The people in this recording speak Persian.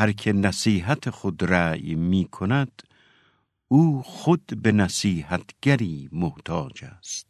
هر که نصیحت خود رأی می کند او خود به نصیحتگری محتاج است.